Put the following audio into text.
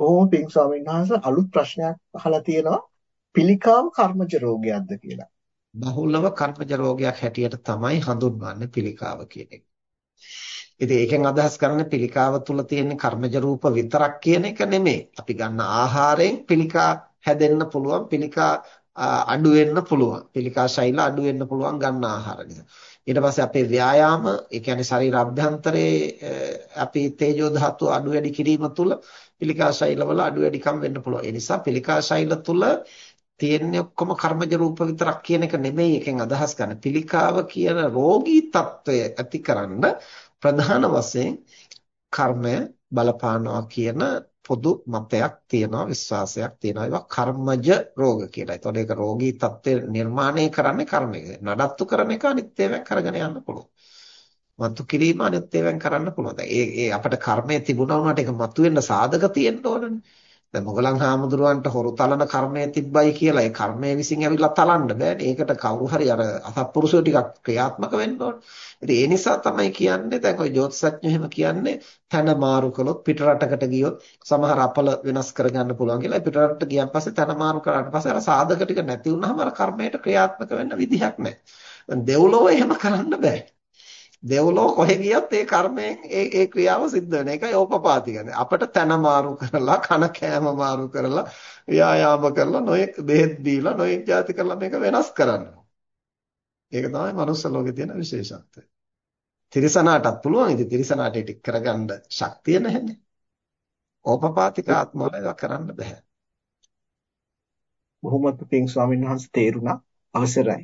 බොහොම පිං ස්වාමීන් වහන්සේ අලුත් ප්‍රශ්නයක් අහලා තියෙනවා පිළිකාව කර්මජ රෝගයක්ද කියලා. බහුලව කර්මජ රෝගයක් හැටියට තමයි හඳුන්වන්නේ පිළිකාව කියන එක. ඉතින් ඒකෙන් අදහස් කරන්නේ පිළිකාව තුල තියෙන කර්මජ රූප විතරක් කියන එක නෙමෙයි. අපි ගන්න ආහාරයෙන් පිළිකා හැදෙන්න පුළුවන්, පිළිකා අඩු වෙන්න පුළුවන්. පිළිකා ශෛල අඩු වෙන්න පුළුවන් ගන්න ආහාර නිසා. ඊට පස්සේ අපේ ව්‍යායාම, ඒ කියන්නේ ශරීර අභ්‍යන්තරයේ අපි තේජෝ ධාතු අඩු වැඩි කිරීම තුළ පිළිකා ශෛලවල අඩු වැඩිකම් වෙන්න පුළුවන්. ඒ නිසා පිළිකා ශෛල තුළ තියෙන ඔක්කොම කර්මජ රූප විතරක් කියන එක නෙමෙයි එකෙන් අදහස් ගන්න. පිළිකාව කියන රෝගී తত্ত্বය ඇතිකරන ප්‍රධාන වශයෙන් කර්මය බලපානවා කියන පොදු මතයක් තියෙනවා විශ්වාසයක් තියෙනවා ඒවා කර්මජ රෝග කියලා. ඒතකොට ඒක රෝගී තත්ත්වය නිර්මාණය කරන්නේ කර්මය. නඩත්තු කරන එක අනිත් ඒවාක් කරගෙන යන්න පුළුවන්. මතු කිරීම අනිත් ඒවාක් කරන්න පුළුවන්. දැන් ඒ ඒ අපිට කර්මය තිබුණා වුණාට ඒක මතුවෙන්න සාධක තියෙන්න ඕනනේ. දැන් මොගලන් හාමුදුරුවන්ට හොරු තලන කර්මය තිබ්බයි කියලා ඒ කර්මය විසින් ඇවිල්ලා තලන්න බෑනේ. ඒකට කවුරු හරි අර අසත්පුරුෂයෝ ටිකක් ක්‍රියාත්මක වෙන්න ඕනේ. ඉතින් ඒ නිසා තමයි කියන්නේ දැන් ඔය ජ්‍යොතිෂඥයෝ එහෙම කියන්නේ තන මාරු කළොත් පිටරටකට ගියොත් සමහර අපල වෙනස් කරගන්න පුළුවන් කියලා. පිටරටට ගියන් පස්සේ තන මාරු කරාට පස්සේ අර සාධක ටික නැති වුනහම අර කර්මයට ක්‍රියාත්මක වෙන්න විදිහක් නැහැ. දැන් දෙව්ලොව එහෙම කරන්න බෑ. දෙව්ලොව කොහෙ ගියත් ඒ කර්මයෙන් ඒ ඒ ක්‍රියාව සිද්ධ වෙන එකයි ඕපපාති කියන්නේ. අපිට තන මාරු කරලා කන කෑම මාරු කරලා ව්‍යායාම කරලා නොයෙක් බෙහෙත් දීලා නොයෙක් જાති කරලා මේක වෙනස් කරන්න. ඒක තමයි මනුස්ස ලෝකේ තියෙන විශේෂත්වය. තිරිසනාටත් පුළුවන්. ඉතින් තිරිසනාට ඒක කරගන්න ශක්තිය නැහැනේ. ඕපපාතික ආත්මවල කරන්න බෑ. බොහොමත් පිං ස්වාමීන් වහන්සේ තේරුණා අවසරයි.